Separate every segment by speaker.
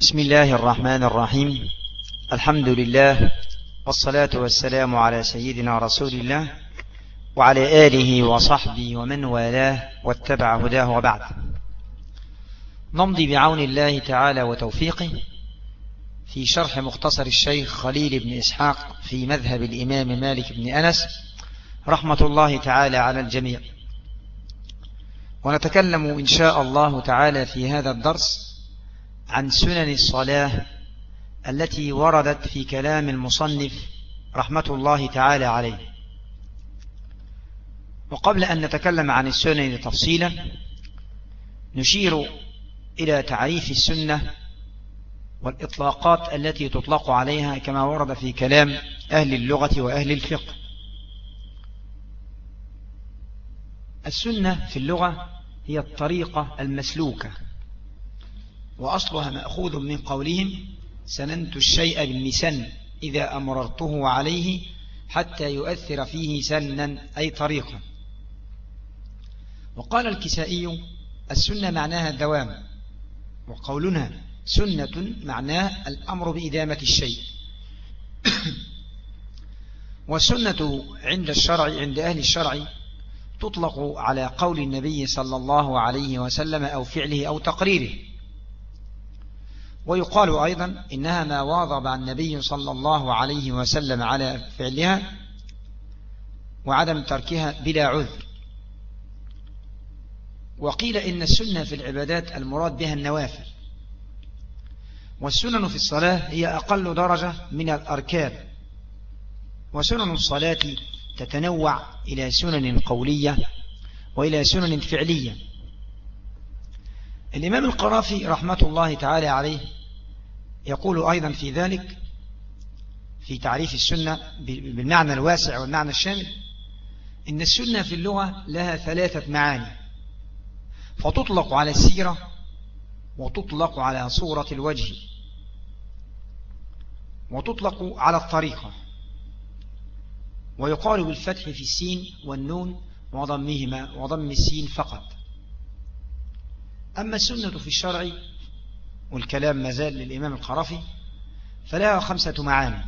Speaker 1: بسم الله الرحمن الرحيم. الحمد لله والصلاة والسلام على سيدنا رسول الله وعلى آله وصحبه ومن والاه واتبع هداه وبعد. نمضي بعون الله تعالى وتوفيقه في شرح مختصر الشيخ خليل بن إسحاق في مذهب الإمام مالك بن أنس رحمة الله تعالى على الجميع. ونتكلم إن شاء الله تعالى في هذا الدرس عن سنن الصلاة التي وردت في كلام المصنف رحمة الله تعالى عليه. وقبل أن نتكلم عن السنن تفصيلا نشير إلى تعريف السنة والإطلاقات التي تطلق عليها كما ورد في كلام أهل اللغة وأهل الفقه. السنة في اللغة هي الطريقة المسلوكة. وأصلها مأخوذ من قولهم سننت الشيء بالمسن إذا أمررته عليه حتى يؤثر فيه سنا أي طريقا. وقال الكسائي السنة معناها الدوام. وقولنا سنة معناه الأمر بإدامة الشيء. والسنة عند الشرع عند أهل الشرع تطلق على قول النبي صلى الله عليه وسلم أو فعله أو تقريره. ويقال أيضا إنها ما واظب النبي صلى الله عليه وسلم على فعلها وعدم تركها بلا عذر. وقيل إن السنة في العبادات المراد بها النوافل. والسنن في الصلاة هي أقل درجة من الأركان. وسنن الصلاة تتنوع إلى سنن قولية وإلى سنن فعلية. الإمام القرافي رحمة الله تعالى عليه يقول أيضا في ذلك في تعريف السنة بالمعنى الواسع والمعنى الشامل إن السنة في اللغة لها ثلاثة معاني. فتطلق على السيرة وتطلق على صورة الوجه وتطلق على الطريقة. ويقال بالفتح في السين والنون وضمهما وضم السين فقط. أما السنة في الشرع والكلام مازال للإمام القرفي فلها خمسة معاني.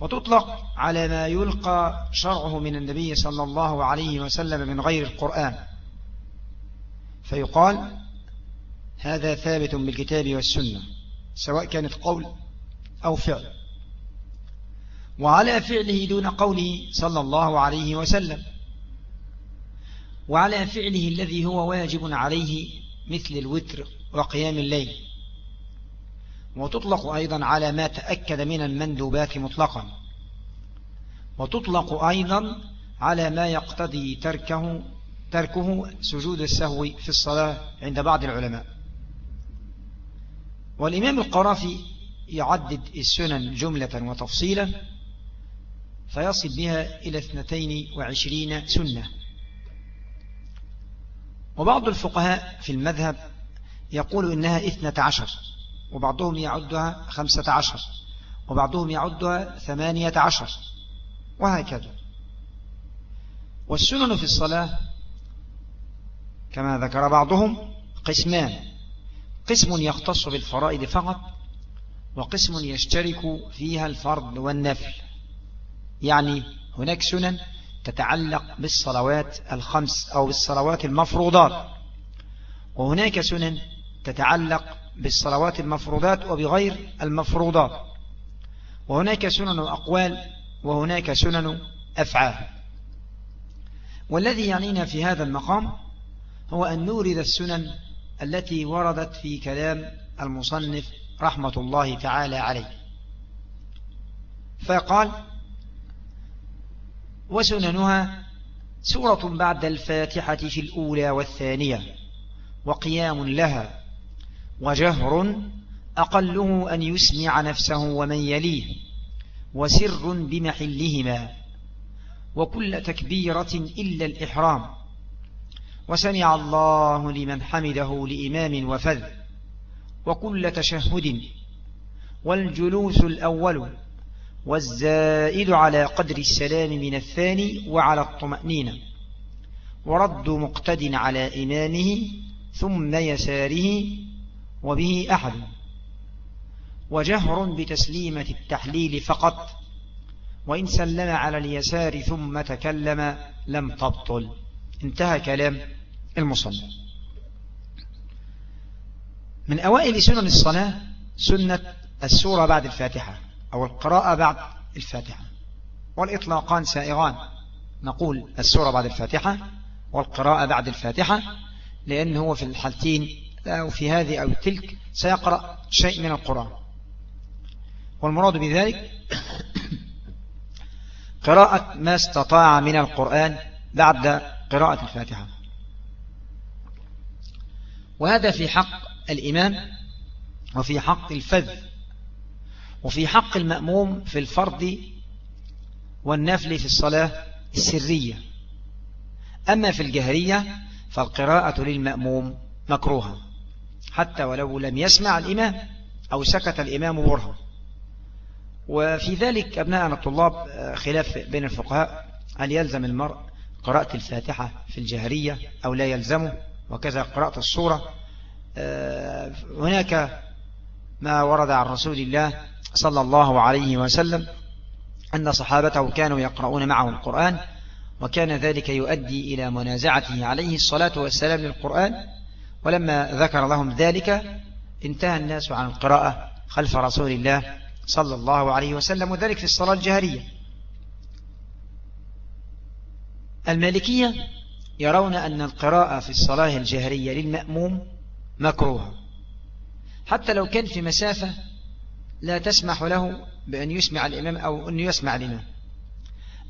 Speaker 1: وتطلق على ما يلقى شرعه من النبي صلى الله عليه وسلم من غير القرآن. فيقال هذا ثابت بالكتاب والسنة سواء كانت قول أو فعل. وعلى فعله دون قوله صلى الله عليه وسلم. وعلى فعله الذي هو واجب عليه مثل الوتر. وقيام الليل. وتطلق أيضا على ما تأكد من المندوبات مطلقا. وتطلق أيضا على ما يقتضي تركه تركه سجود السهو في الصلاة عند بعض العلماء. والإمام القرافي يعدد السنن جملة وتفصيلا فيصل بها إلى اثنتين وعشرين سنة. وبعض الفقهاء في المذهب يقول إنها اثنة عشر وبعضهم يعدها خمسة عشر وبعضهم يعدها ثمانية عشر وهكذا. والسنن في الصلاة كما ذكر بعضهم قسمان قسم يختص بالفرائض فقط وقسم يشترك فيها الفرض والنفل. يعني هناك سنن تتعلق بالصلوات الخمس أو بالصلوات المفروضات وهناك سنن تتعلق بالصلوات المفروضات وبغير المفروضات. وهناك سنن أقوال وهناك سنن أفعال. والذي يعنينا في هذا المقام هو أن نورد السنن التي وردت في كلام المصنف رحمة الله تعالى عليه. فقال وسننها سورة بعد الفاتحة في الأولى والثانية وقيام لها وجهر أقله أن يسمع نفسه ومن يليه وسر بمحلهما وكل تكبيرة إلا الإحرام. وسمع الله لمن حمده لإمام وفذ وكل تشهد. والجلوس الأول والزائد على قدر السلام من الثاني وعلى الطمأنينة ورد مقتد على إمامه ثم يساره وبه أحد. وجهر بتسليمة التحليل فقط. وإن سلم على اليسار ثم تكلم لم تبطل. انتهى كلام المصلي من أوائل سنن الصلاة سنة السورة بعد الفاتحة أو القراءة بعد الفاتحة. والإطلاقان سائغان. نقول السورة بعد الفاتحة والقراءة بعد الفاتحة لأن هو في الحالتين أو في هذه أو تلك سيقرأ شيء من القرآن. والمراد بذلك قراءة ما استطاع من القرآن بعد قراءة الفاتحة. وهذا في حق الإمام وفي حق الفذ وفي حق المأموم في الفرض والنفل في الصلاة السرية. أما في الجهرية فالقراءة للمأموم مكروها حتى ولو لم يسمع الإمام أو سكت الإمام برها وفي ذلك أبناءنا الطلاب خلاف بين الفقهاء. هل يلزم المرء قراءة الفاتحة في الجهرية أو لا يلزمه وكذا قراءة الصورة آه، هناك ما ورد عن رسول الله صلى الله عليه وسلم أن صحابته كانوا يقرؤون معه القرآن وكان ذلك يؤدي إلى منازعته عليه الصلاة والسلام للقرآن. ولما ذكر لهم ذلك انتهى الناس عن القراءة خلف رسول الله صلى الله عليه وسلم وذلك في الصلاة الجهرية. المالكية يرون أن القراءة في الصلاة الجهرية للمأموم مكروه حتى لو كان في مسافة لا تسمح له بأن يسمع الإمام أو أن يسمع الإمام.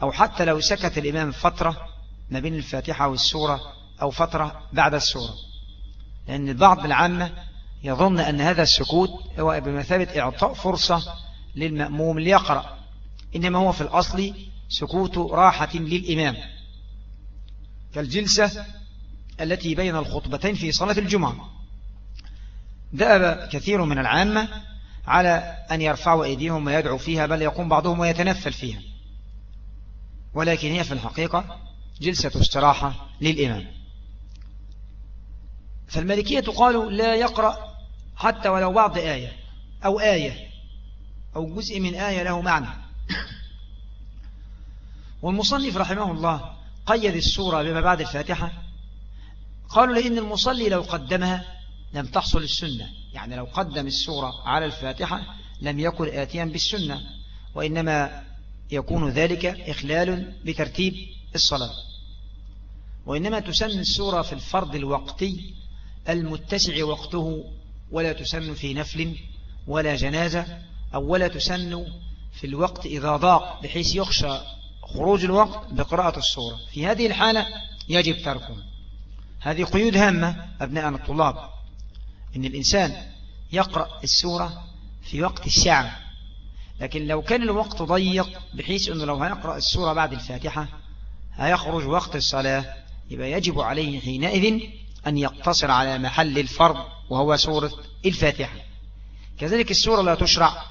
Speaker 1: أو حتى لو سكت الإمام فترة ما بين الفاتحة والسورة أو فترة بعد السورة. لأن البعض العامة يظن أن هذا السكوت هو بمثابة إعطاء فرصة للمأموم ليقرأ. إنما هو في الأصل سكوت راحة للإمام. كالجلسة التي بين الخطبتين في صلاة الجمعة. دأب كثير من العامة على أن يرفعوا أيديهم ويدعوا فيها بل يقوم بعضهم ويتنفل فيها. ولكن هي في الحقيقة جلسة استراحة للإمام. فالمالكية قالوا لا يقرأ حتى ولو بعض آية أو آية أو جزء من آية له معنى. والمصنف رحمه الله قيد السورة بما بعد الفاتحة. قالوا لأن المصلي لو قدمها لم تحصل السنة. يعني لو قدم السورة على الفاتحة لم يكن آتيا بالسنة وإنما يكون ذلك إخلال بترتيب الصلاة. وإنما تسن السورة في الفرض الوقتي المتسع وقته ولا تسن في نفل ولا جنازة أو ولا تسن في الوقت إذا ضاق بحيث يخشى خروج الوقت بقراءة السورة في هذه الحالة يجب تركه. هذه قيود هامة أبناءنا الطلاب إن الإنسان يقرأ السورة في وقت الساعة لكن لو كان الوقت ضيق بحيث أنه لو هيقرأ السورة بعد الفاتحة هيخرج وقت الصلاة يبقى يجب عليه حينئذ أن يقتصر على محل الفرض وهو سورة الفاتحة. كذلك السورة لا تشرع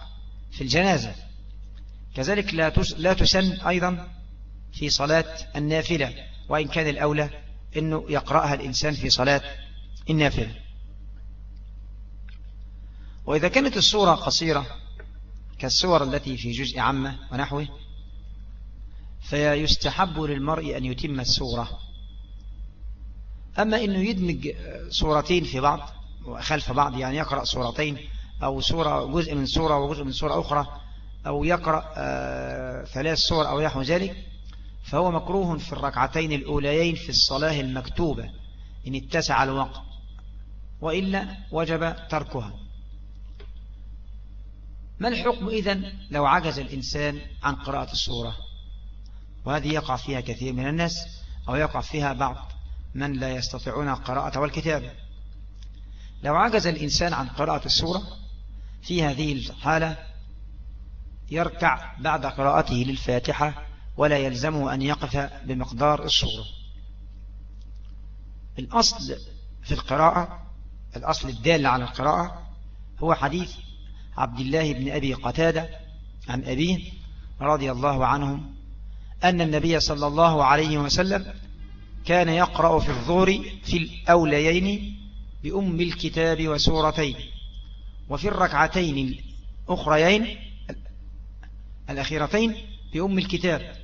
Speaker 1: في الجنازة. كذلك لا لا تسن أيضا في صلاة النافلة. وإن كان الأولى أنه يقرأها الإنسان في صلاة النافلة. وإذا كانت الصورة قصيرة كالصور التي في جزء عامة ونحوه فيستحب للمرء أن يتم السورة أما أنه يدمج صورتين في بعض وخلف بعض يعني يقرأ صورتين أو صورة جزء من صورة وجزء من صورة أخرى أو يقرأ آه، ثلاث صور أو يحو ذلك فهو مكروه في الركعتين الأوليين في الصلاة المكتوبة إن اتسع الوقت وإلا وجب تركها. ما الحكم إذن لو عجز الإنسان عن قراءة السورة؟ وهذه يقع فيها كثير من الناس أو يقع فيها بعض. من لا يستطيعون القراءة والكتابة لو عجز الإنسان عن قراءة السورة في هذه الحالة يركع بعد قراءته للفاتحة ولا يلزمه أن يقف بمقدار السورة. الأصل في القراءة الأصل الدال على القراءة هو حديث عبد الله بن أبي قتادة عن أبيه رضي الله عنهم أن النبي صلى الله عليه وسلم كان يقرأ في الظهر في الأوليين بأم الكتاب وسورتين وفي الركعتين الأخريين الأخيرتين بأم الكتاب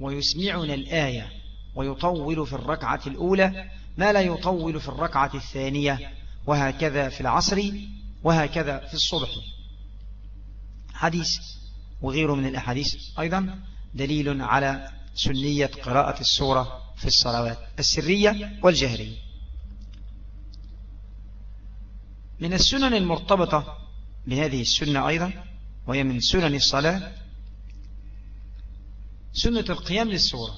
Speaker 1: ويسمعنا الآية ويطول في الركعة الأولى ما لا يطول في الركعة الثانية وهكذا في العصر وهكذا في الصبح. حديث وغيره من الأحاديث أيضا دليل على سنية قراءة السورة. في الصلوات السرية والجهرية. من السنن المرتبطة بهذه السنة أيضا وهي من سنن الصلاة سنة القيام للسورة.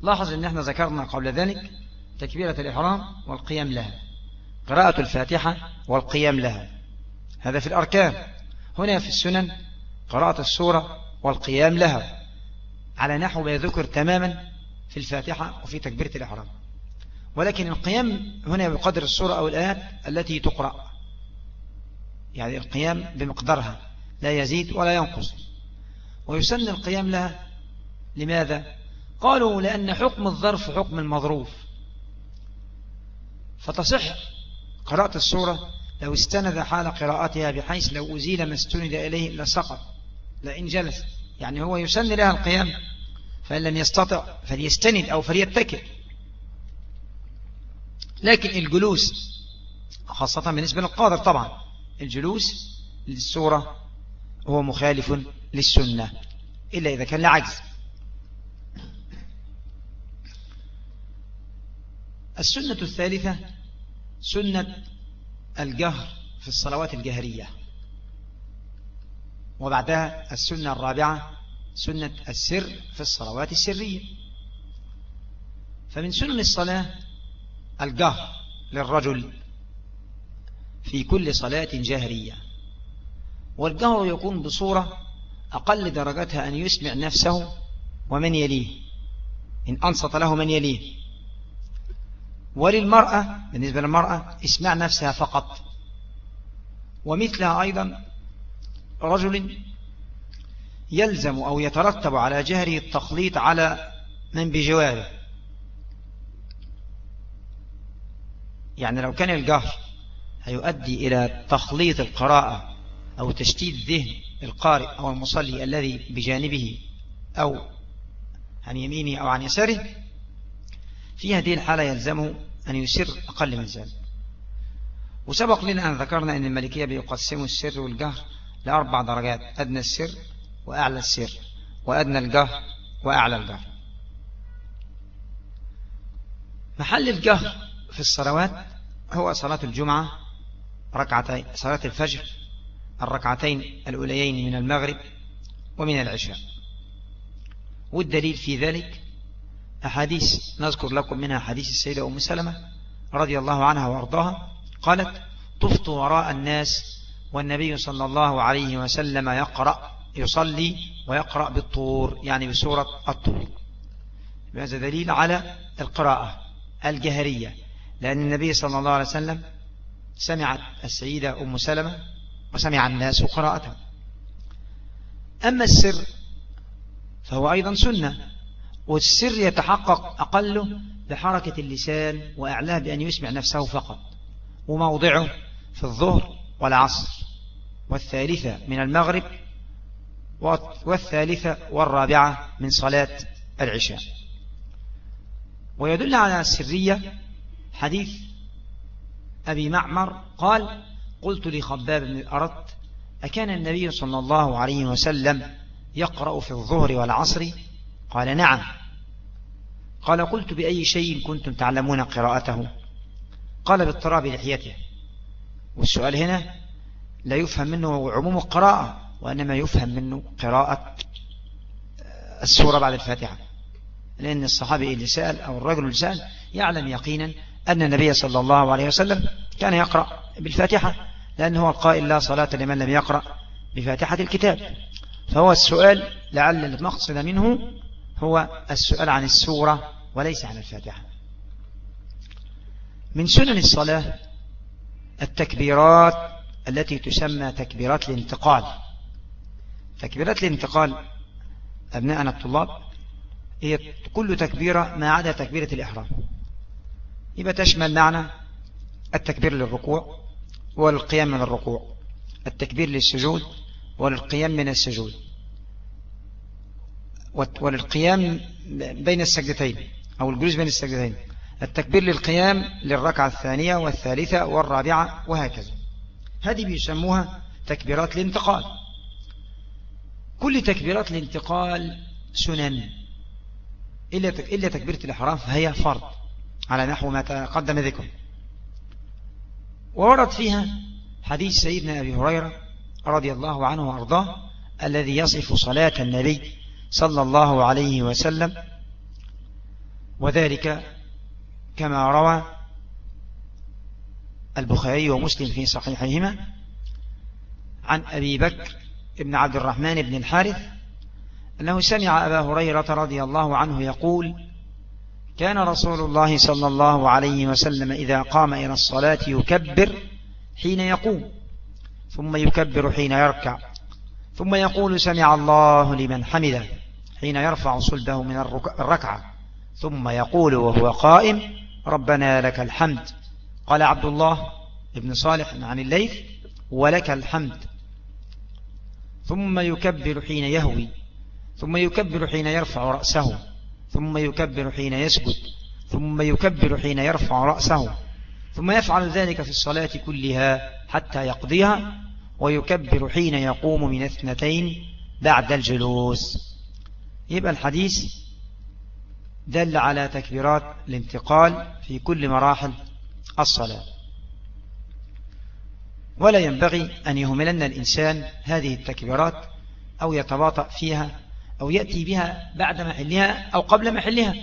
Speaker 1: لاحظ إن إحنا ذكرنا قبل ذلك تكبيرة الإحرام والقيام لها قراءة الفاتحة والقيام لها. هذا في الأركان. هنا في السنن قراءة السورة والقيام لها. على نحو ما يذكر تماما في الفاتحة وفي تكبيرة الإحرام. ولكن القيام هنا بقدر السورة أو الآيات التي تقرأ. يعني القيام بمقدارها. لا يزيد ولا ينقص. ويسن القيام لها لماذا؟ قالوا لأن حكم الظرف حكم المظروف. فتصح قراءة السورة لو استند حال قراءتها بحيث لو أزيل ما استند إليه لسقط لإن جلس. يعني هو يسن لها القيام فإن لم يستطع فليستند أو فليتكئ. لكن الجلوس خاصة بالنسبة للقادر طبعا الجلوس للسورة هو مخالف للسنة إلا إذا كان لعجز السنة الثالثة سنة الجهر في الصلوات الجهرية. وبعدها السنة الرابعة سنة السر في الصلوات السرية. فمن سنن الصلاة الجهر للرجل في كل صلاة جهرية. والجهر يكون بصورة أقل درجتها أن يسمع نفسه ومن يليه إن أنصت له من يليه. وللمرأة بالنسبة للمرأة اسمع نفسها فقط. ومثلها أيضا رجل يلزم أو يترتب على جهره التخليط على من بجواره. يعني لو كان الجهر هيؤدي إلى تخليط القراءة أو تشتيت ذهن القارئ أو المصلي الذي بجانبه أو عن يمينه أو عن يساره في هذه الحالة يلزمه أن يسر أقل من ذلك. وسبق لنا أن ذكرنا أن الملكية بيقسموا السر والجهر لأربع درجات أدنى السر وأعلى السر وأدنى الجهر وأعلى الجهر. محل الجهر في الصلوات هو صلاة الجمعة ركعتين صلاة الفجر الركعتين الأوليين من المغرب ومن العشاء. والدليل في ذلك أحاديث نذكر لكم منها حديث السيدة أم سلمة رضي الله عنها وأرضاها قالت طفت وراء الناس والنبي صلى الله عليه وسلم يقرأ يصلي ويقرأ بالطور يعني بسورة الطور. هذا دليل على القراءة الجهرية. لأن النبي صلى الله عليه وسلم سمعت السيدة أم سلمة وسمع الناس قراءتها أما السر فهو أيضا سنة والسر يتحقق أقله بحركة اللسان وإعلاه بأن يسمع نفسه فقط وموضعه في الظهر والعصر والثالثة من المغرب والثالثة والرابعة من صلاة العشاء. ويدل على السرية حديث أبي معمر قال قلت لخباب بن الأرط أكان النبي صلى الله عليه وسلم يقرأ في الظهر والعصر؟ قال نعم. قال قلت بأي شيء كنتم تعلمون قراءته؟ قال باضطراب لحيته. والسؤال هنا لا يفهم منه عموم القراءة وإنما يفهم منه قراءة السورة بعد الفاتحة. لأن الصحابي اللي سأل أو الرجل اللي سأل يعلم يقينا أن النبي صلى الله عليه وسلم كان يقرأ بالفاتحة لأنه هو القائل لا صلاة لمن لم يقرأ بفاتحة الكتاب. فهو السؤال لعل المقصد منه هو السؤال عن السورة وليس عن الفاتحة. من سنن الصلاة التكبيرات التي تسمى تكبيرات الانتقال. تكبيرات الانتقال أبناءنا الطلاب هي كل تكبيرة ما عدا تكبيرة الإحرام. يبقى تشمل معنى التكبير للركوع والقيام من الركوع التكبير للسجود والقيام من السجود وللقيام بين السجدتين أو الجلوس بين السجدتين. التكبير للقيام للركعة الثانية والثالثة والرابعة وهكذا. هذه بيسموها تكبيرات الانتقال. كل تكبيرات الانتقال سنن. إلا تكبيرة الإحرام فهي فرض على نحو ما تقدم ذكر وورد فيها حديث سيدنا أبي هريرة رضي الله عنه وأرضاه الذي يصف صلاة النبي صلى الله عليه وسلم وذلك كما روى البخاري ومسلم في صحيحهما عن أبي بكر ابن عبد الرحمن بن الحارث أنه سمع أبا هريرة رضي الله عنه يقول كان رسول الله صلى الله عليه وسلم إذا قام إلى الصلاة يكبر حين يقوم ثم يكبر حين يركع ثم يقول سمع الله لمن حمده حين يرفع صلبه من الركعة ثم يقول وهو قائم ربنا لك الحمد. قال عبد الله ابن صالح عن الليث ولك الحمد. ثم يكبر حين يهوي ثم يكبر حين يرفع رأسه ثم يكبر حين يسجد ثم يكبر حين يرفع رأسه. ثم يفعل ذلك في الصلاة كلها حتى يقضيها ويكبر حين يقوم من اثنتين بعد الجلوس. يبقى الحديث دل على تكبيرات الانتقال في كل مراحل الصلاة. ولا ينبغي أن يهملن الإنسان هذه التكبيرات أو يتباطأ فيها أو يأتي بها بعد محلها أو قبل محلها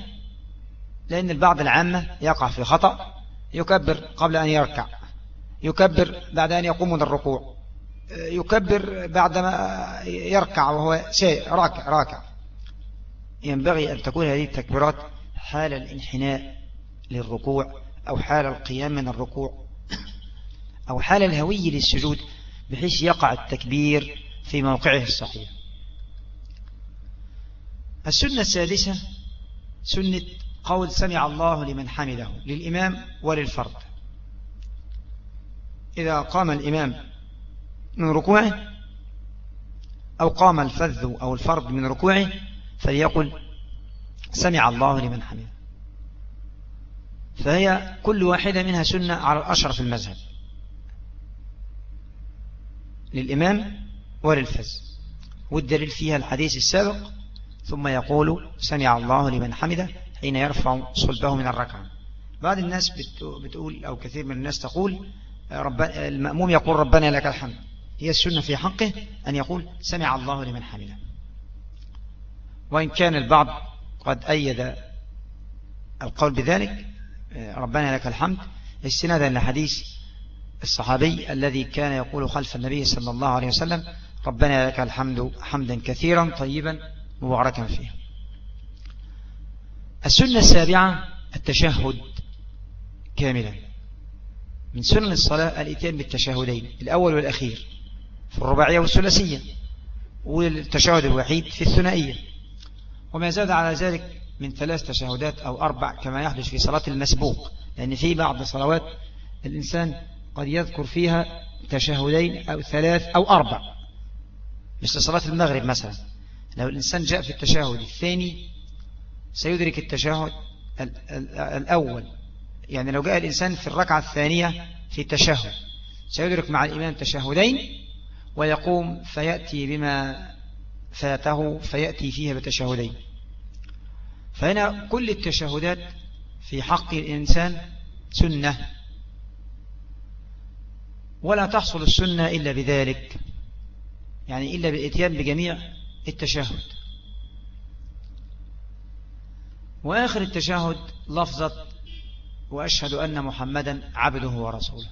Speaker 1: لأن البعض العامة يقع في خطأ يكبر قبل أن يركع يكبر بعد أن يقوم من الركوع يكبر بعدما يركع وهو راكع راكع. ينبغي أن تكون هذه التكبيرات حال الانحناء للركوع أو حال القيام من الركوع أو حال الهوي للسجود بحيث يقع التكبير في موقعه الصحيح. السنة السادسة سنة قول سمع الله لمن حمده للإمام وللفرد. إذا قام الإمام من ركوعه أو قام الفذ أو الفرد من ركوعه فليقل سمع الله لمن حمده. فهي كل واحدة منها سنة على الأشرف المذهب. للإمام وللفز والدليل فيها الحديث السابق ثم يقول سمع الله لمن حمده حين يرفع صلبه من الركعة. بعض الناس بتقول أو كثير من الناس تقول رب المأموم يقول ربنا لك الحمد. هي السنة في حقه أن يقول سمع الله لمن حمده. وإن كان البعض قد أيد القول بذلك ربنا لك الحمد. استنادا لحديث الصحابي الذي كان يقول خلف النبي صلى الله عليه وسلم ربنا لك الحمد حمدا كثيرا طيبا مباركا فيه. السنة السابعة التشهد كاملا. من سنن الصلاة الإتيان بالتشهدين الأول والأخير في الرباعية والثلاثية والتشهد الوحيد في الثنائية. وما زاد على ذلك من ثلاث تشهدات أو أربع كما يحدث في صلاة المسبوق. لأن في بعض صلوات الإنسان قد يذكر فيها تشهدين أو ثلاث أو أربع. مثل صلاة المغرب مثلا. لو الإنسان جاء في التشهد الثاني سيدرك التشهد الأول. يعني لو جاء الإنسان في الركعة الثانية في التشهد سيدرك مع الإمام تشهدين ويقوم فيأتي بما فاته فيأتي فيها بتشهدين. فهنا كل التشهدات في حق الإنسان سنة. ولا تحصل السنة إلا بذلك. يعني إلا بالإتيان بجميع التشهد. وآخر التشهد لفظة وأشهد أن محمدا عبده ورسوله.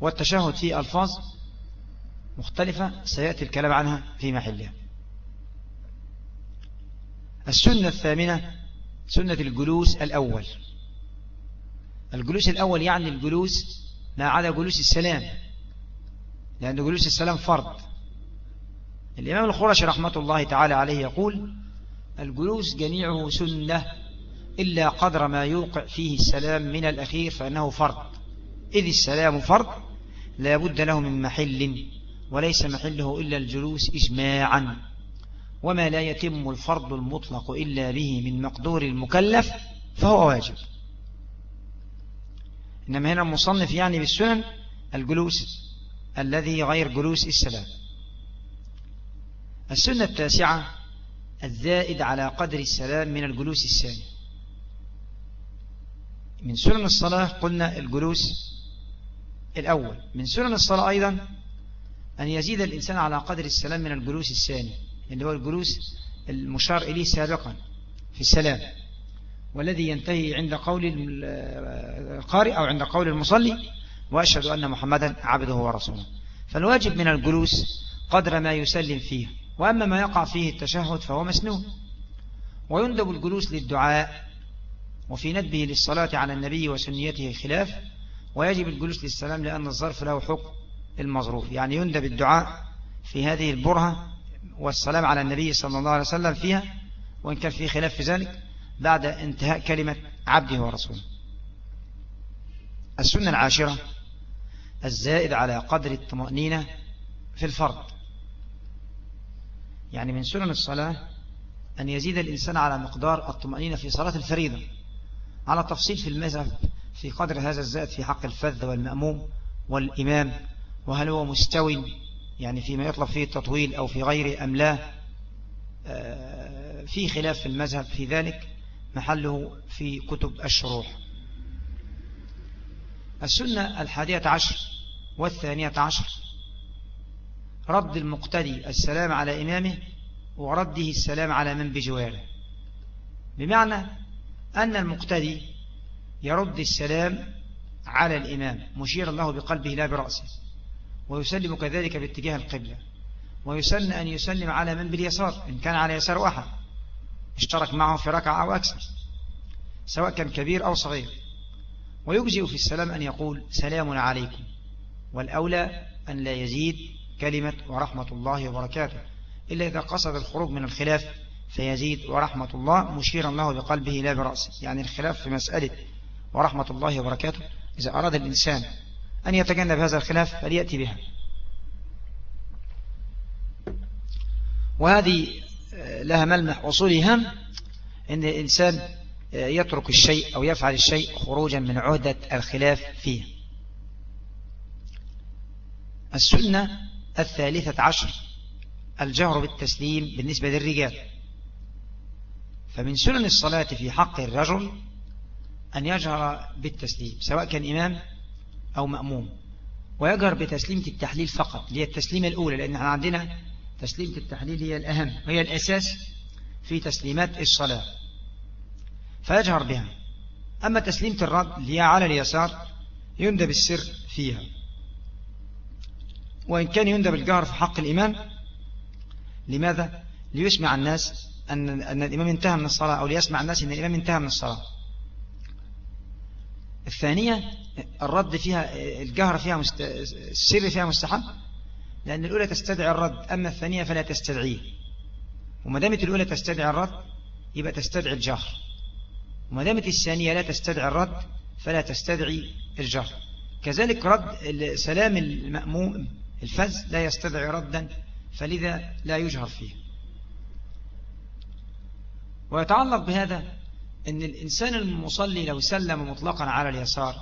Speaker 1: والتشهد فيه ألفاظ مختلفة سيأتي الكلام عنها في محلها. السنة الثامنة سنة الجلوس الأول. الجلوس الأول يعني الجلوس ما عدا جلوس السلام لأن جلوس السلام فرض. الإمام الخرش رحمة الله تعالى عليه يقول الجلوس جميعه سنة إلا قدر ما يوقع فيه السلام من الأخير فإنه فرض. إذ السلام فرض لا بد له من محل. وليس محله إلا الجلوس إجماعا وما لا يتم الفرض المطلق إلا به من مقدور المكلف فهو واجب. إنما هنا المصنف يعني بالسنن الجلوس الذي غير جلوس السلام السنة التاسعة الزائد على قدر السلام من الجلوس الثاني. من سنن الصلاة قلنا الجلوس الأول. من سنن الصلاة أيضا أن يزيد الإنسان على قدر السلام من الجلوس الثاني اللي هو الجلوس المشار إليه سابقا في السلام والذي ينتهي عند قول القارئ أو عند قول المصلي وأشهد أن محمدا عبده ورسوله. فالواجب من الجلوس قدر ما يسلم فيه وأما ما يقع فيه التشهد فهو مسنون. ويندب الجلوس للدعاء وفي ندبه للصلاة على النبي وسنيته خلاف ويجب الجلوس للسلام لأن الظرف له حكم. المظروف يعني يندب الدعاء في هذه البرهة والسلام على النبي صلى الله عليه وسلم فيها وإن كان في خلاف في ذلك بعد انتهاء كلمة عبده ورسوله. السنة العاشرة الزائد على قدر الطمأنينة في الفرض يعني من سنن الصلاة أن يزيد الإنسان على مقدار الطمأنينة في صلاة الفريضة. على تفصيل في المذهب في قدر هذا الزائد في حق الفذ والمأموم والإمام وهل هو مستوي يعني فيما يطلب فيه التطويل أو في غير أم لا؟ آه، في خلاف في المذهب في ذلك. محله في كتب الشروح. السنة الحادية عشر والثانية عشر. رد المقتدي السلام على إمامه ورده السلام على من بجواره. بمعنى أن المقتدي يرد السلام على الإمام مشير الله بقلبه لا برأسه. ويسلم كذلك باتجاه القبلة. ويسن أن يسلم على من باليسار إن كان على يسار أحد اشترك معه في ركعة أو أكثر سواء كان كبير أو صغير. ويجزئ في السلام أن يقول سلام عليكم. والأولى أن لا يزيد كلمة ورحمة الله وبركاته. إلا إذا قصد الخروج من الخلاف فيزيد ورحمة الله مشيرا له بقلبه لا برأسه يعني الخلاف في مسألة ورحمة الله وبركاته. إذا أراد الإنسان أن يتجنب هذا الخلاف فليأتي بها. وهذه لها ملمح وصولي هم أن الإنسان يترك الشيء أو يفعل الشيء خروجا من عهدة الخلاف فيه. السنة الثالثة عشر الجهر بالتسليم بالنسبة للرجال. فمن سنن الصلاة في حق الرجل أن يجهر بالتسليم سواء كان إمام أو مأموم. ويجهر بتسليمة التحليل فقط اللي هي التسليمة الأولى لأن إحنا عندنا تسليمة التحليل هي الأهم وهي الأساس في تسليمات الصلاة. فيجهر بها. أما تسليمة الرد اللي هي على اليسار يندب السر فيها. وإن كان يندب الجهر في حق الإمام لماذا؟ ليسمع الناس أن, أن الإمام انتهى من الصلاة أو ليسمع الناس أن الإمام انتهى من الصلاة. الثانية الرد فيها الجهر فيها مست... السر فيها مستحب لأن الأولى تستدعي الرد أما الثانية فلا تستدعيه. وما دامت الأولى تستدعي الرد يبقى تستدعي الجهر. وما دامت الثانية لا تستدعي الرد فلا تستدعي الجهر. كذلك رد سلام المأموم الفز لا يستدعي ردا فلذا لا يجهر فيه. ويتعلق بهذا أن الإنسان المصلي لو سلم مطلقا على اليسار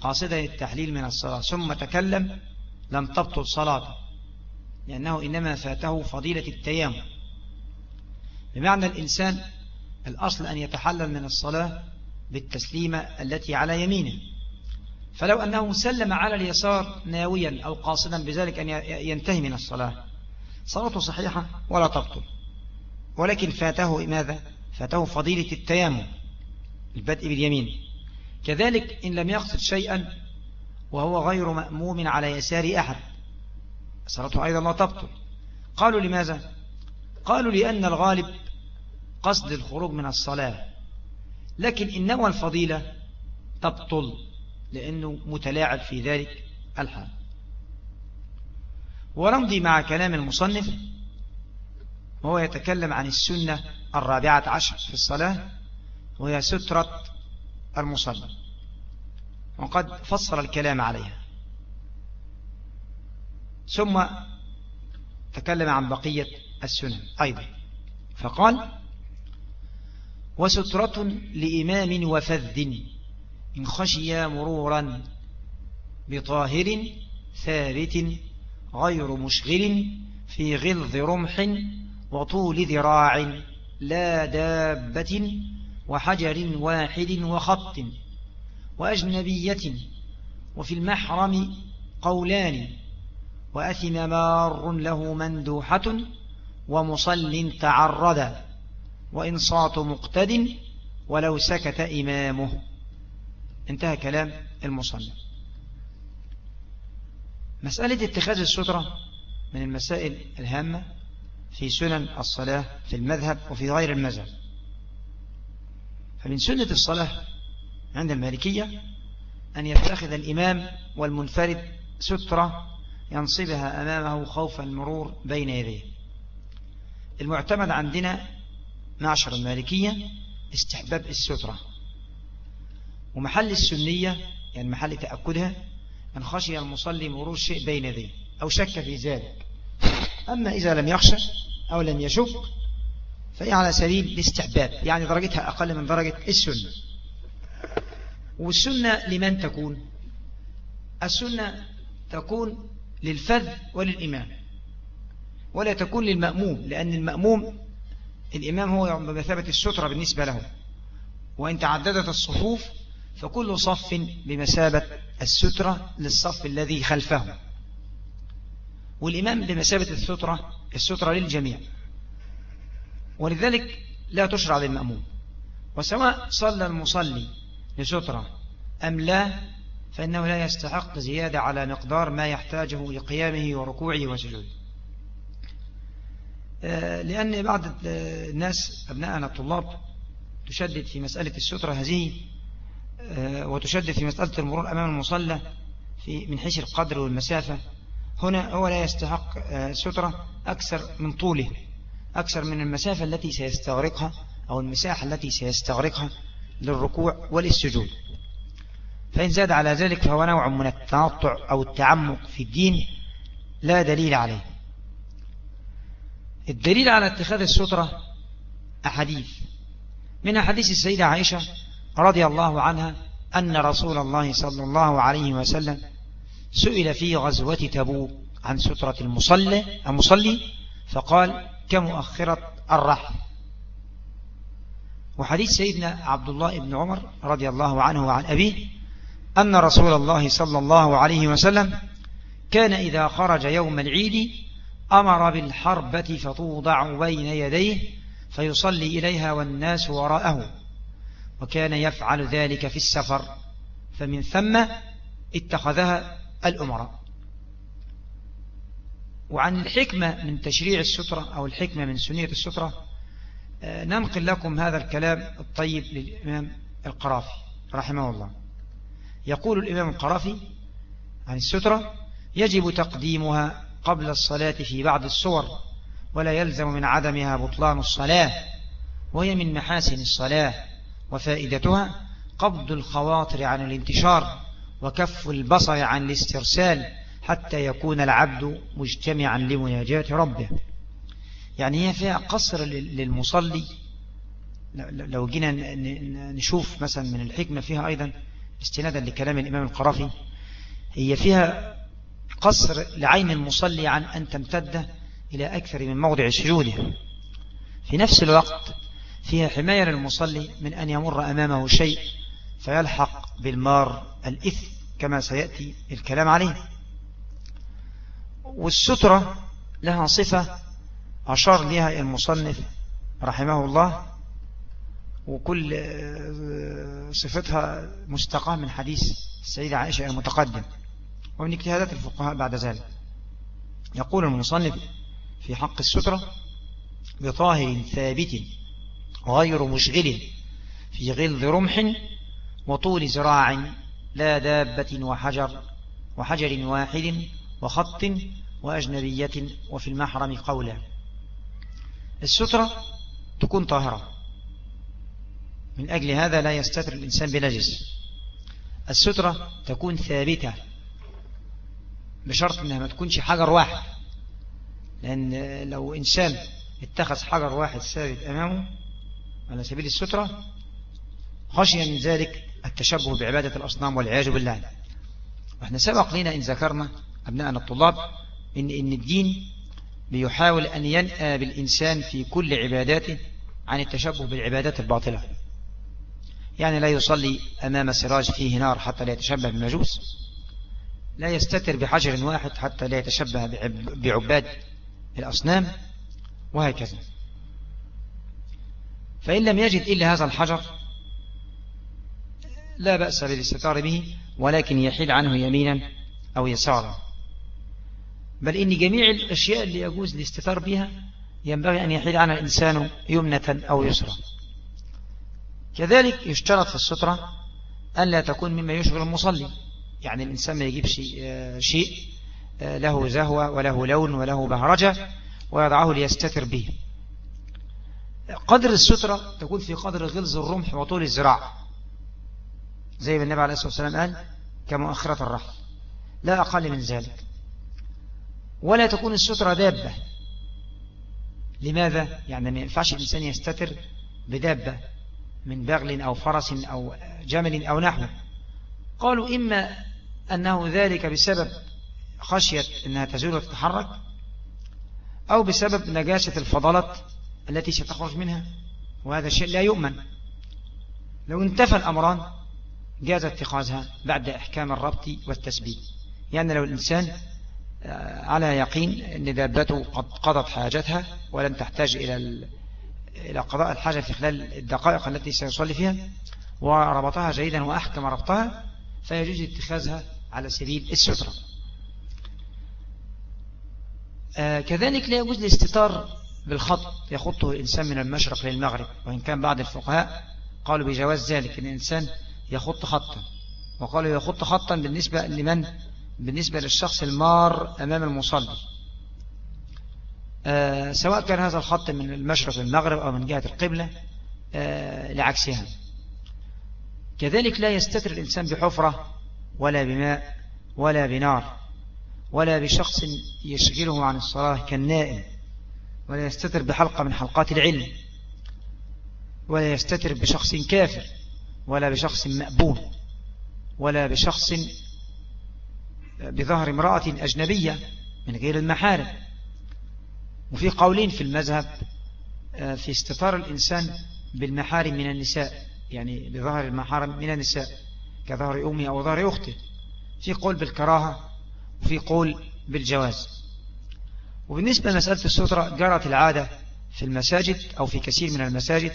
Speaker 1: قاصدا التحليل من الصلاة ثم تكلم لم تبطل صلاته لأنه إنما فاته فضيلة التيامن بمعنى الإنسان الأصل أن يتحلل من الصلاة بالتسليمة التي على يمينه. فلو أنه سلم على اليسار ناويا أو قاصدا بذلك أن ينتهي من الصلاة صلاته صحيحة ولا تبطل ولكن فاته ماذا فاته فضيلة التيامن البدء باليمين. كذلك إن لم يقصد شيئا وهو غير مأموم على يسار أحد. صلاته أيضا لا تبطل قالوا لماذا؟ قالوا لأن الغالب قصد الخروج من الصلاة. لكن إنما الفضيلة تبطل لأنه متلاعب في ذلك الحال. ونمضي مع كلام المصنف وهو يتكلم عن السنة الرابعة عشر في الصلاة وهي سترة المصلى وقد فصل الكلام عليها. ثم تكلم عن بقية السنن أيضا. فقال وسترة لإمام وفذ إن خشي مرورا بطاهر ثابت غير مشغل في غلظ رمح وطول ذراع لا دابة وحجر واحد وخط وأجنبية وفي المحرم قولان وأثم مار له مندوحة ومصل تعرد وإنصات مقتد ولو سكت إمامه. انتهى كلام المصنف. مسألة اتخاذ السترة من المسائل الهامة في سنن الصلاة في المذهب وفي غير المذهب. فمن سنة الصلاة عند المالكية أن يتخذ الإمام والمنفرد سترة ينصبها أمامه خوف المرور بين يديه. المعتمد عندنا معشر المالكية استحباب السترة. ومحل السنية يعني محل تأكدها من خشي المصلي مرور شيء بين يديه أو شك في ذلك. أما إذا لم يخشى أو لم يشك فهي على سبيل الاستحباب يعني درجتها أقل من درجة السنة. والسنة لمن تكون؟ السنة تكون للفذ وللإمام. ولا تكون للمأموم لأن المأموم الإمام هو بمثابة السترة بالنسبة له. وإن تعددت الصفوف فكل صف بمثابة السترة للصف الذي خلفه. والإمام بمثابة السترة السترة للجميع. ولذلك لا تشرع للمأموم. وسواء صلى المصلي لسترة أم لا فإنه لا يستحق زيادة على مقدار ما يحتاجه لقيامه وركوعه وسجوده. آه، لأن بعض الناس أبناءنا الطلاب تشدد في مسألة السترة هذه آه، وتشدد في مسألة المرور أمام المصلى في من حيث القدر والمسافة. هنا هو لا يستحق آه، سترة أكثر من طوله أكثر من المسافة التي سيستغرقها أو المساحة التي سيستغرقها للركوع وللسجود. فإن زاد على ذلك فهو نوع من التنطع أو التعمق في الدين لا دليل عليه. الدليل على اتخاذ السترة أحاديث. من حديث السيدة عائشة رضي الله عنها أن رسول الله صلى الله عليه وسلم سئل في غزوة تبوك عن سترة المصلي, المصلي فقال كمؤخرة الرحل وحديث سيدنا عبد الله بن عمر رضي الله عنه وعن أبيه أن رسول الله صلى الله عليه وسلم كان إذا خرج يوم العيد أمر بالحربة فتوضع بين يديه فيصلي إليها والناس وراءه وكان يفعل ذلك في السفر فمن ثم اتخذها الأمراء. وعن الحكمة من تشريع السترة أو الحكمة من سنية السترة آه، ننقل لكم هذا الكلام الطيب للإمام القرافي رحمه الله. يقول الإمام القرافي عن السترة يجب تقديمها قبل الصلاة في بعض الصور ولا يلزم من عدمها بطلان الصلاة وهي من محاسن الصلاة وفائدتها قبض الخواطر عن الانتشار وكف البصر عن الاسترسال حتى يكون العبد مجتمعا لمناجاة ربه. يعني هي فيها قصر للمصلي. لو جينا نشوف مثلا من الحكمة فيها أيضا استنادا لكلام الإمام القرافي هي فيها قصر لعين المصلي عن أن تمتد إلى أكثر من موضع سجوده. في نفس الوقت فيها حماية للمصلي من أن يمر أمامه شيء فيلحق بالمار الإثم كما سيأتي الكلام عليه. والسترة لها صفة أشار لها المصنف رحمه الله وكل صفتها مستقاة من حديث السيدة عائشة المتقدم. ومن اجتهادات الفقهاء بعد ذلك. يقول المصنف في حق السترة بطاهر ثابت غير مشغل في غلظ رمح وطول زراع لا دابة وحجر وحجر واحد وخط وأجنبية وفي المحرم قولا. السترة تكون طاهرة. من أجل هذا لا يستتر الإنسان بنجس السترة تكون ثابتة بشرط أنها ما تكونش حجر واحد. لأن لو إنسان اتخذ حجر واحد ثابت أمامه على سبيل السترة خشي من ذلك التشبه بعبادة الأصنام والعياذ بالله. وإحنا سبق لنا إن ذكرنا أبناءنا الطلاب إن, إن الدين بيحاول أن ينأى بالإنسان في كل عباداته عن التشبه بالعبادات الباطلة. يعني لا يصلي أمام سراج فيه نار حتى لا يتشبه بالمجوس لا يستتر بحجر واحد حتى لا يتشبه بعباد الأصنام وهكذا. فإن لم يجد إلا هذا الحجر لا بأس بالاستتار به ولكن يحيل عنه يمينا أو يسارا. بل إن جميع الأشياء اللي يجوز الاستتار بها ينبغي أن يحيل عنها الإنسان يمنة أو يسرا. كذلك يشترط في السترة أن لا تكون مما يشغل المصلي. يعني الإنسان ما يجيب شيء آه، له زهوة وله لون وله بهرجة ويضعه ليستتر به. قدر السترة تكون في قدر غلظ الرمح وطول الزراع زي ما النبي عليه الصلاة والسلام قال كمؤخرة الرحل. لا أقل من ذلك. ولا تكون السترة دابة. لماذا؟ يعني ما ينفعش الإنسان يستتر بدابة من بغل أو فرس أو جمل أو نحوه. قالوا إما أنه ذلك بسبب خشية أنها تزول وتتحرك أو بسبب نجاسة الفضلات التي ستخرج منها وهذا الشيء لا يؤمن. لو انتفى الأمران جاز اتخاذها بعد إحكام الربط والتثبيت يعني لو الإنسان آه، على يقين أن دابته قد قضت حاجتها ولم تحتاج إلى إلى قضاء الحاجة في خلال الدقائق التي سيصلي فيها وربطها جيدا وأحكم ربطها فيجوز اتخاذها على سبيل السترة آه كذلك لا يجوز الاستتار بالخط يخطه الإنسان من المشرق للمغرب وإن كان بعض الفقهاء قالوا بجواز ذلك أن الإنسان يخط خطا. وقالوا يخط خطا بالنسبة لمن؟ بالنسبة للشخص المار أمام المصلي. آه سواء كان هذا الخط من المشرق للمغرب أو من جهة القبلة آه لعكسها. كذلك لا يستتر الإنسان بحفرة ولا بماء ولا بنار ولا بشخص يشغله عن الصلاة كالنائم ولا يستتر بحلقة من حلقات العلم ولا يستتر بشخص كافر. ولا بشخص مأبون ولا بشخص بظهر امرأة أجنبية من غير المحارم. وفي قولين في المذهب آه، في استطار الإنسان بالمحارم من النساء يعني بظهر المحارم من النساء كظهر أمي أو ظهر أخته. في قول بالكراهة وفي قول بالجواز. وبالنسبة لمسألة السترة جرت العادة في المساجد أو في كثير من المساجد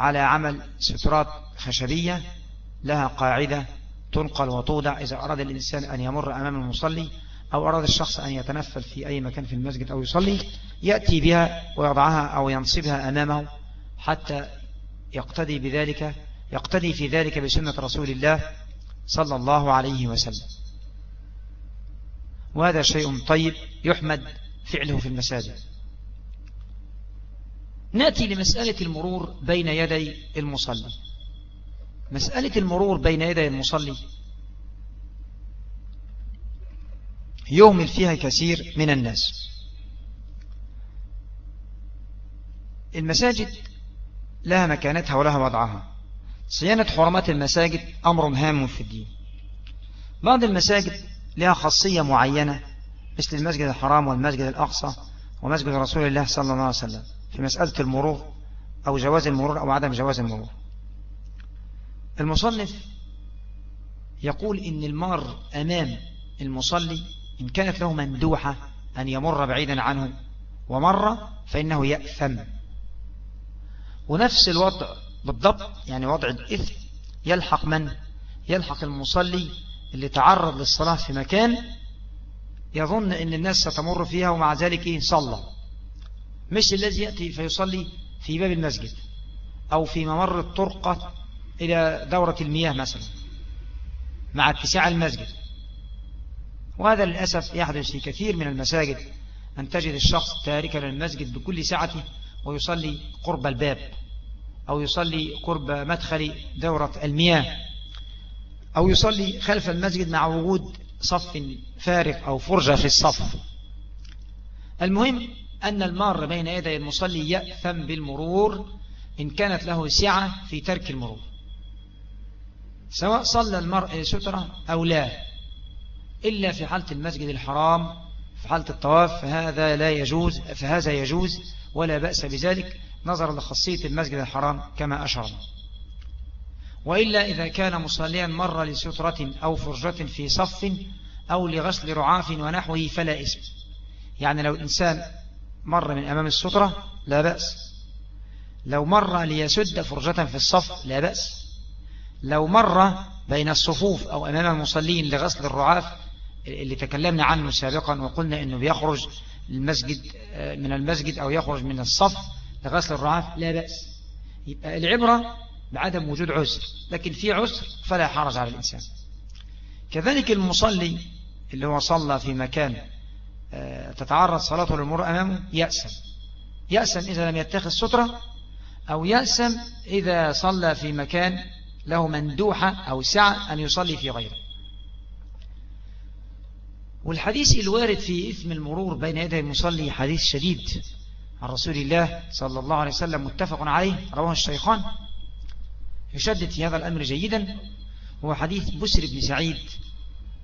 Speaker 1: على عمل سترات خشبية لها قاعدة تنقل وتوضع إذا أراد الإنسان أن يمر أمام المصلي أو أراد الشخص أن يتنفل في أي مكان في المسجد أو يصلي يأتي بها ويضعها أو ينصبها أمامه حتى يقتدي بذلك يقتدي في ذلك بسنة رسول الله صلى الله عليه وسلم. وهذا شيء طيب يحمد فعله في المساجد. نأتي لمسألة المرور بين يدي المصلي. مسألة المرور بين يدي المصلي يهمل فيها كثير من الناس. المساجد لها مكانتها ولها وضعها. صيانة حرمات المساجد أمر هام في الدين. بعض المساجد لها خاصية معينة مثل المسجد الحرام والمسجد الأقصى ومسجد رسول الله صلى الله عليه وسلم. في مسألة المرور أو جواز المرور أو عدم جواز المرور. المصنف يقول إن المار أمام المصلي إن كانت له مندوحة أن يمر بعيدا عنه ومر فإنه يأثم. ونفس الوضع بالضبط يعني وضع الإثم يلحق من؟ يلحق المصلي اللي تعرض للصلاة في مكان يظن أن الناس ستمر فيها ومع ذلك إيه؟ صلى. مش الذي يأتي فيصلي في باب المسجد أو في ممر الطرقة إلى دورة المياه مثلا مع اتساع المسجد. وهذا للأسف يحدث في كثير من المساجد أن تجد الشخص تاركا للمسجد بكل سعته ويصلي قرب الباب أو يصلي قرب مدخل دورة المياه أو يصلي خلف المسجد مع وجود صف فارغ أو فرجة في الصف. المهم أن المار بين يدي المصلي يأثم بالمرور إن كانت له سعة في ترك المرور. سواء صلى المرء سترة أو لا إلا في حالة المسجد الحرام في حالة الطواف فهذا لا يجوز فهذا يجوز ولا بأس بذلك نظرا لخاصية المسجد الحرام كما أشرنا. وإلا إذا كان مصليا مر لسترة أو فرجة في صف أو لغسل رعاف ونحوه فلا اسم يعني لو الإنسان مر من أمام السترة؟ لا بأس. لو مر ليسد فرجة في الصف؟ لا بأس. لو مر بين الصفوف أو أمام المصلين لغسل الرعاف اللي تكلمنا عنه سابقا وقلنا أنه بيخرج المسجد من المسجد أو يخرج من الصف لغسل الرعاف لا بأس. يبقى العبرة بعدم وجود عسر لكن في عسر فلا حرج على الإنسان. كذلك المصلي اللي هو صلى في مكان تتعرض صلاته للمرء أمامه يأسم. يأسم إذا لم يتخذ سترة أو يأسم إذا صلى في مكان له مندوحة أو سعة أن يصلي في غيره. والحديث الوارد في إثم المرور بين يدي المصلي حديث شديد عن رسول الله صلى الله عليه وسلم متفق عليه رواه الشيخان. يشدد في هذا الأمر جيدا هو حديث بسر بن سعيد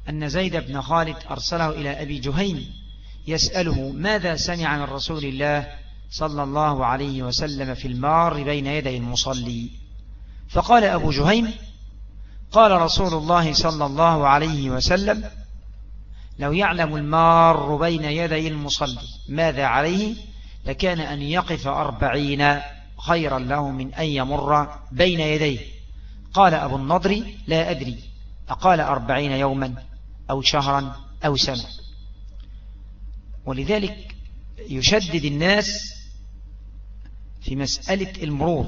Speaker 1: أن زيد بن خالد أرسله إلى أبي جهيم يسأله ماذا سمع من رسول الله صلى الله عليه وسلم في المار بين يدي المصلي؟ فقال أبو جهيم قال رسول الله صلى الله عليه وسلم لو يعلم المار بين يدي المصلي ماذا عليه لكان أن يقف أربعين خيرا له من أن يمر بين يديه. قال أبو النضر لا أدري أقال أربعين يوما أو شهرا أو سنة. ولذلك يشدد الناس في مسألة المرور.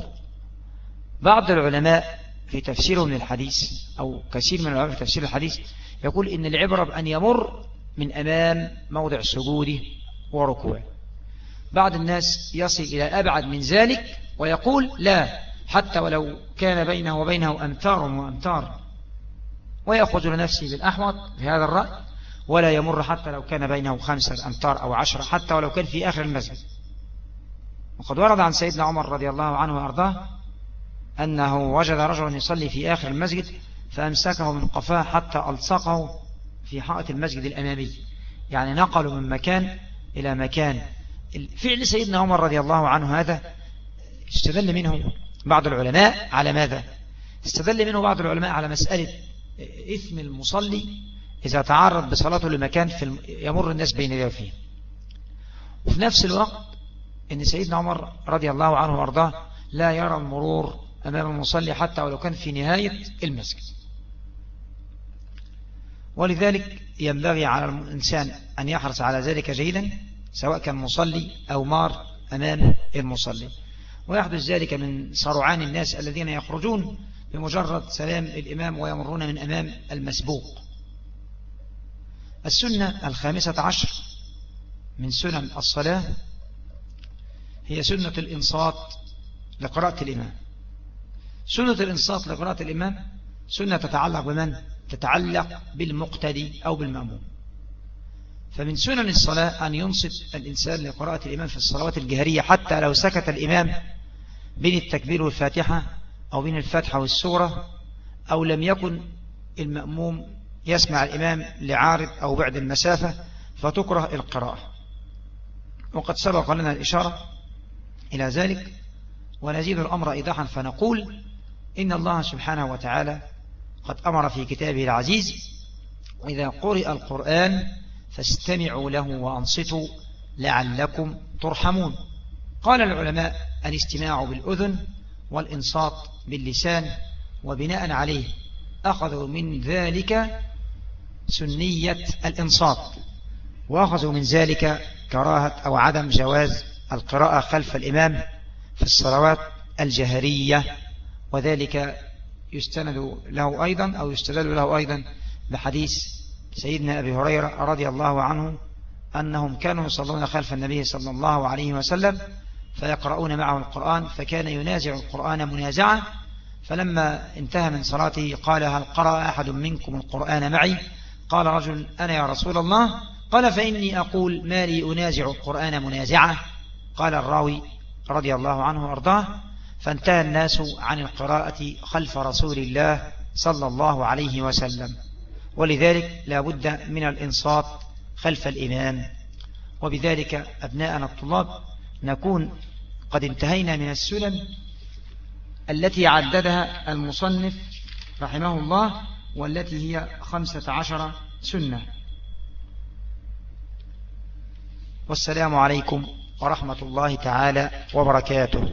Speaker 1: بعض العلماء في تفسيرهم للحديث أو كثير من العلماء في تفسير الحديث يقول إن العبرة بأن يمر من أمام موضع سجوده وركوعه. بعض الناس يصل إلى أبعد من ذلك ويقول لا حتى ولو كان بينه وبينه أمتار وأمتار. ويأخذ لنفسه بالأحوط في هذا الرأي. ولا يمر حتى لو كان بينه خمسة أمتار أو عشرة حتى ولو كان في آخر المسجد. وقد ورد عن سيدنا عمر رضي الله عنه وأرضاه أنه وجد رجلا يصلي في آخر المسجد فأمسكه من قفاه حتى ألصقه في حائط المسجد الأمامي. يعني نقلوا من مكان إلى مكان. فعل سيدنا عمر رضي الله عنه هذا استدل منه بعض العلماء على ماذا؟ استدل منه بعض العلماء على مسألة إثم المصلي إذا تعرض بصلاته لمكان في يمر الناس بين يديه فيه. وفي نفس الوقت إن سيدنا عمر رضي الله عنه وأرضاه لا يرى المرور أمام المصلي حتى ولو كان في نهاية المسجد. ولذلك ينبغي على الإنسان أن يحرص على ذلك جيدا سواء كان مصلي أو مار أمام المصلي. ويحدث ذلك من صرعان الناس الذين يخرجون بمجرد سلام الإمام ويمرون من أمام المسبوق. السنة الخامسة عشر من سنن الصلاة هي سنة الإنصات لقراءة الإمام سنة الإنصات لقراءة الإمام سنة تتعلق بمن؟ تتعلق بالمقتدي أو بالمأموم فمن سنن الصلاة أن ينصت الإنسان لقراءة الإمام في الصلوات الجهرية حتى لو سكت الإمام بين التكبير والفاتحة أو بين الفاتحة والسورة أو لم يكن المأموم يسمع الإمام لعارض أو بعد المسافة فتكره القراءة. وقد سبق لنا الإشارة إلى ذلك ونزيد الأمر إيضاحا فنقول إن الله سبحانه وتعالى قد أمر في كتابه العزيز وإذا قرئ القرآن فاستمعوا له وأنصتوا لعلكم ترحمون. قال العلماء الاستماع بالأذن والإنصات باللسان وبناء عليه أخذوا من ذلك سنية الإنصات وأخذوا من ذلك كراهة أو عدم جواز القراءة خلف الإمام في الصلوات الجهرية وذلك يستند له أيضا أو يستدل له أيضا بحديث سيدنا أبي هريرة رضي الله عنه أنهم كانوا يصلون خلف النبي صلى الله عليه وسلم فيقرؤون معه القرآن فكان ينازع القرآن منازعة فلما انتهى من صلاته قال هل قرأ أحد منكم القرآن معي؟ قال رجل أنا يا رسول الله؟ قال فإني أقول ما لي أنازع القرآن منازعة. قال الراوي رضي الله عنه وأرضاه فانتهى الناس عن القراءة خلف رسول الله صلى الله عليه وسلم. ولذلك لا بد من الإنصات خلف الإمام. وبذلك أبناءنا الطلاب نكون قد انتهينا من السنن التي عددها المصنف رحمه الله والتي هي خمسة عشر سنة. والسلام عليكم ورحمة الله تعالى وبركاته.